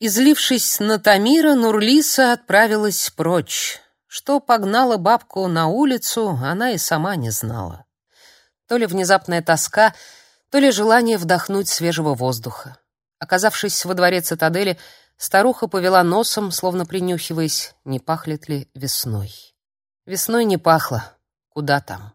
Излившись на Тамира, Нурлиса отправилась прочь. Что погнала бабку на улицу, она и сама не знала. То ли внезапная тоска, то ли желание вдохнуть свежего воздуха. Оказавшись во дворе цитадели, старуха повела носом, словно принюхиваясь, не пахнет ли весной. Весной не пахло. Куда там?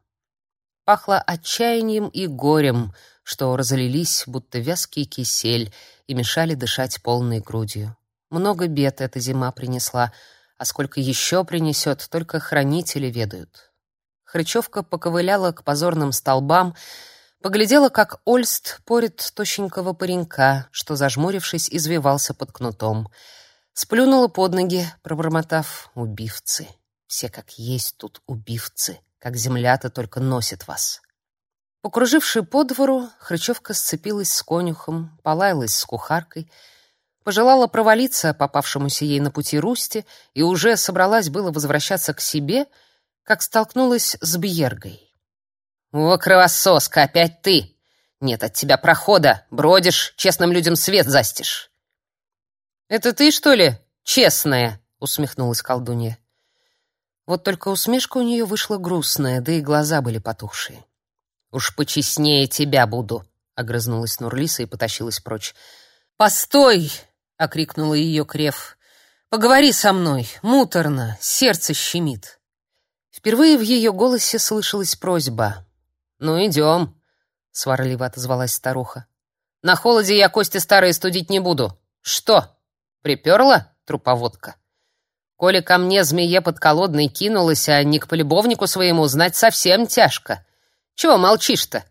Пахло отчаянием и горем, что разлились, будто вязкий кисель, и мешали дышать полной грудью. Много бед эта зима принесла, а сколько еще принесет, только хранители ведают. Хрычевка поковыляла к позорным столбам, поглядела, как Ольст порит тощенького паренька, что, зажмурившись, извивался под кнутом. Сплюнула под ноги, пробормотав «убивцы». Все как есть тут убивцы, как земля-то только носит вас. Покруживши по двору, Хрычевка сцепилась с конюхом, полаялась с кухаркой, пожелала провалиться попавшемуся ей на пути Русти и уже собралась было возвращаться к себе, как столкнулась с Бьергой. «О, кровососка, опять ты! Нет от тебя прохода, бродишь, честным людям свет застишь!» «Это ты, что ли, честная?» — усмехнулась колдунья. Вот только усмешка у нее вышла грустная, да и глаза были потухшие. Уж почестнее тебя буду, огрызнулась Нурлиса и потащилась прочь. Постой, окрикнула ее Крев. Поговори со мной, муторно, сердце щемит. Впервые в ее голосе слышалась просьба. Ну идем, сварливо отозвалась старуха. На холоде я кости старые студить не буду. Что? Приперла труповодка? Коли ко мне змее подколодной кинулась, а не к полюбовнику своему, знать совсем тяжко. Чего молчишь-то?»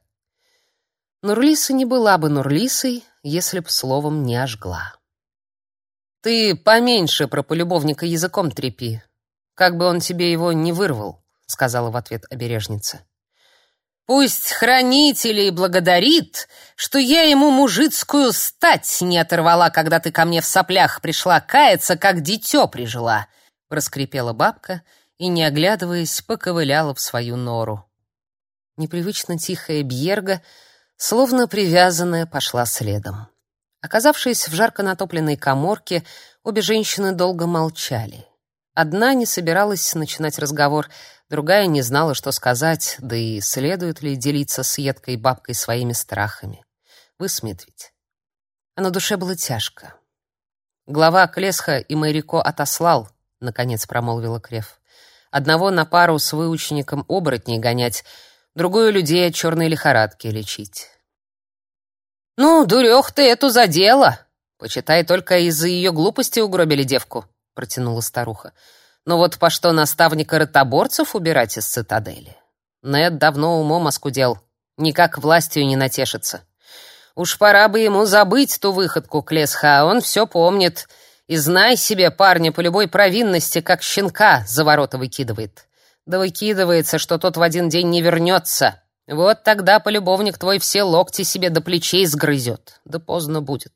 Нурлиса не была бы Нурлисой, если б словом не ожгла. «Ты поменьше про полюбовника языком трепи, как бы он тебе его не вырвал», — сказала в ответ обережница. «Пусть хранителей благодарит, что я ему мужицкую стать не оторвала, когда ты ко мне в соплях пришла каяться, как дитё прижила», — проскрипела бабка и, не оглядываясь, поковыляла в свою нору. Непривычно тихая Бьерга, словно привязанная, пошла следом. Оказавшись в жарко натопленной каморке, обе женщины долго молчали. Одна не собиралась начинать разговор, другая не знала, что сказать, да и следует ли делиться с едкой бабкой своими страхами. Высмеет ведь. А на душе было тяжко. Глава Клесха и Майрико отослал, наконец промолвила Крев. Одного на пару с выучеником оборотней гонять — другую людей от черной лихорадки лечить. «Ну, дурех ты эту задела! Почитай, только из-за ее глупости угробили девку», — протянула старуха. «Но вот по что наставника ротоборцев убирать из цитадели? Нед давно умом оскудел, никак властью не натешится. Уж пора бы ему забыть ту выходку Клесха, а он все помнит. И знай себе, парня по любой провинности, как щенка за ворота выкидывает. Да выкидывается, что тот в один день не вернется. Вот тогда полюбовник твой все локти себе до плечей сгрызет. Да поздно будет.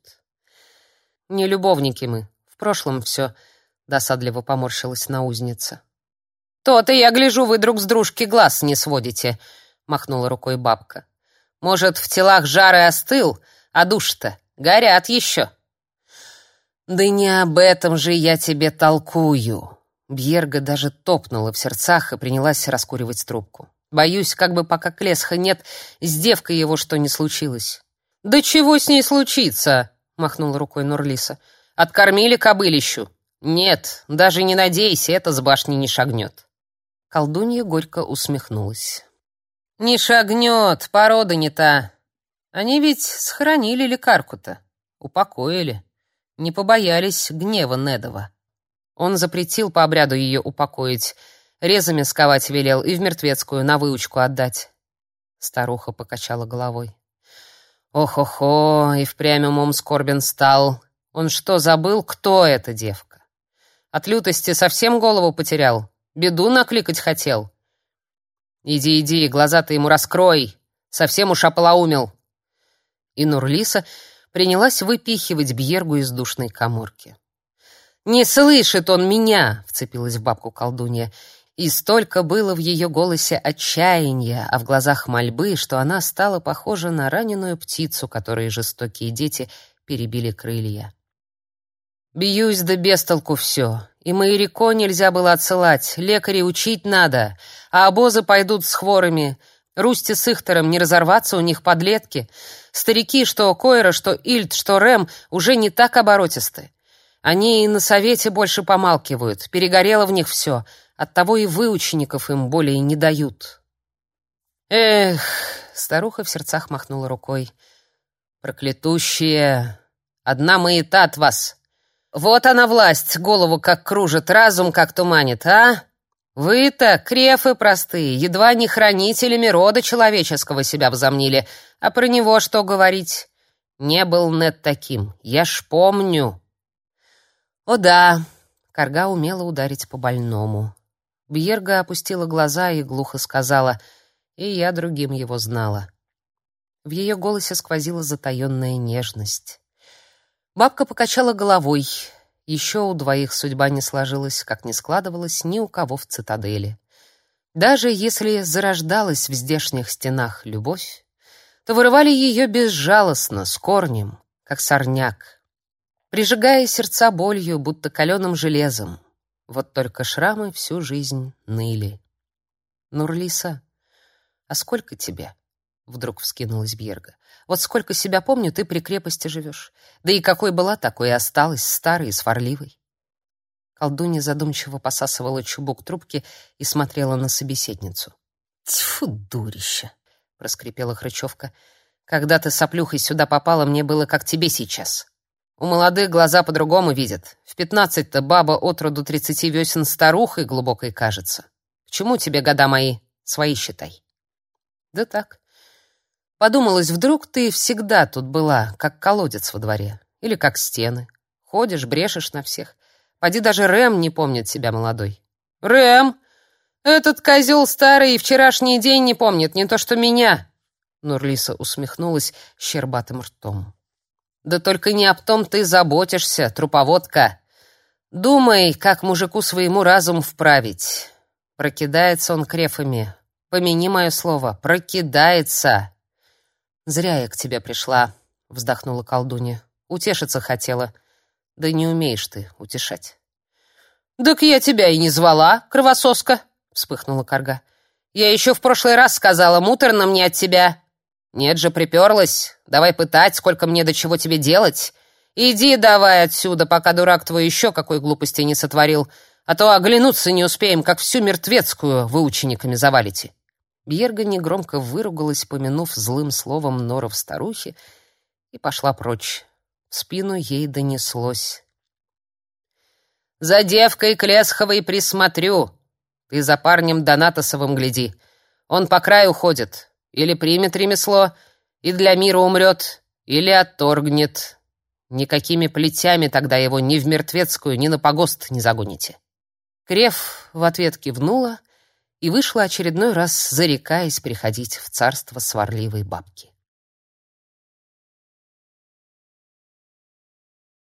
Не любовники мы. В прошлом все. Досадливо поморщилась наузница. То-то я гляжу, вы друг с дружки глаз не сводите, махнула рукой бабка. Может, в телах жары остыл, а душ-то горят еще. Да не об этом же я тебе толкую. Бьерга даже топнула в сердцах и принялась раскуривать трубку. Боюсь, как бы пока Клесха нет, с девкой его что не случилось. Да чего с ней случится? махнула рукой Нурлиса. Откормили кобылищу. Нет, даже не надейся, это с башни не шагнет. Колдунья горько усмехнулась. Не шагнет, порода не та. Они ведь схоронили лекарку-то, упокоили, не побоялись гнева Недова. Он запретил по обряду ее упокоить, резами сковать велел и в мертвецкую на выучку отдать. Старуха покачала головой. Ох-охо, и впрямь умом скорбен стал. Он что, забыл, кто эта девка? От лютости совсем голову потерял, беду накликать хотел. Иди, иди, глаза ты ему раскрой, совсем уж ополоумел. И Нурлиса принялась выпихивать Бьергу из душной каморки. «Не слышит он меня!» — вцепилась в бабку колдунья. И столько было в ее голосе отчаяния, а в глазах мольбы, что она стала похожа на раненую птицу, которой жестокие дети перебили крылья. Бьюсь да без толку все. И Майрико нельзя было отсылать, лекарей учить надо, а обозы пойдут с хворыми. Русти с Ихтером не разорваться у них подлетки. Старики, что Койра, что Ильд, что Рэм, уже не так оборотисты. Они и на совете больше помалкивают, перегорело в них все, оттого и выучеников им более не дают. Эх, старуха в сердцах махнула рукой. Проклятущие, одна маята от вас. Вот она власть, голову как кружит, разум как туманит, а? Вы-то, крефы простые, едва не хранителями рода человеческого себя возомнили, а про него что говорить? Не был Нет таким, я ж помню. О да, Карга умела ударить по больному. Бьерга опустила глаза и глухо сказала, и я другим его знала. В ее голосе сквозила затаённая нежность. Бабка покачала головой. Еще у двоих судьба не сложилась, как не складывалась ни у кого в цитадели. Даже если зарождалась в здешних стенах любовь, то вырывали ее безжалостно, с корнем, как сорняк, прижигая сердца болью, будто каленым железом. Вот только шрамы всю жизнь ныли. Нурлиса, а сколько тебе? Вдруг вскинулась Бьерга. Вот сколько себя помню, ты при крепости живешь. Да и какой была, такой и осталась, старой и сварливой. Колдунья задумчиво посасывала чубук трубки и смотрела на собеседницу. «Тьфу, дурище!» — проскрипела Хрычевка. «Когда ты соплюхой сюда попала, мне было как тебе сейчас. У молодых глаза по-другому видят. В пятнадцать-то баба от роду тридцати весен старухой глубокой кажется. К чему тебе года мои? Свои считай». «Да так. Подумалось, вдруг ты всегда тут была, как колодец во дворе, или как стены. Ходишь, брешешь на всех. Поди даже Рэм не помнит себя молодой. Рэм! Этот козел старый и вчерашний день не помнит, не то что меня. Нурлиса усмехнулась щербатым ртом. Да только не об том ты заботишься, труповодка. Думай, как мужику своему разум вправить. Прокидается он крефами. Помяни мое слово, прокидается. Зря я к тебе пришла, вздохнула колдунья. Утешиться хотела. Да не умеешь ты утешать. Так я тебя и не звала, кровососка, вспыхнула Карга. Я еще в прошлый раз сказала, муторно мне от тебя. Нет же, приперлась. Давай пытать, сколько мне до чего тебе делать. Иди давай отсюда, пока дурак твой еще какой глупости не сотворил, а то оглянуться не успеем, как всю мертвецкую вы учениками завалите. Бьерга негромко выругалась, помянув злым словом норов старухи, и пошла прочь. В спину ей донеслось. «За девкой Клесховой присмотрю. Ты за парнем Донатосовым гляди. Он по краю ходит. Или примет ремесло, и для мира умрет, или отторгнет. Никакими плетями тогда его ни в мертвецкую, ни на погост не загоните». Крев в ответ кивнула, и вышла очередной раз, зарекаясь приходить в царство сварливой бабки.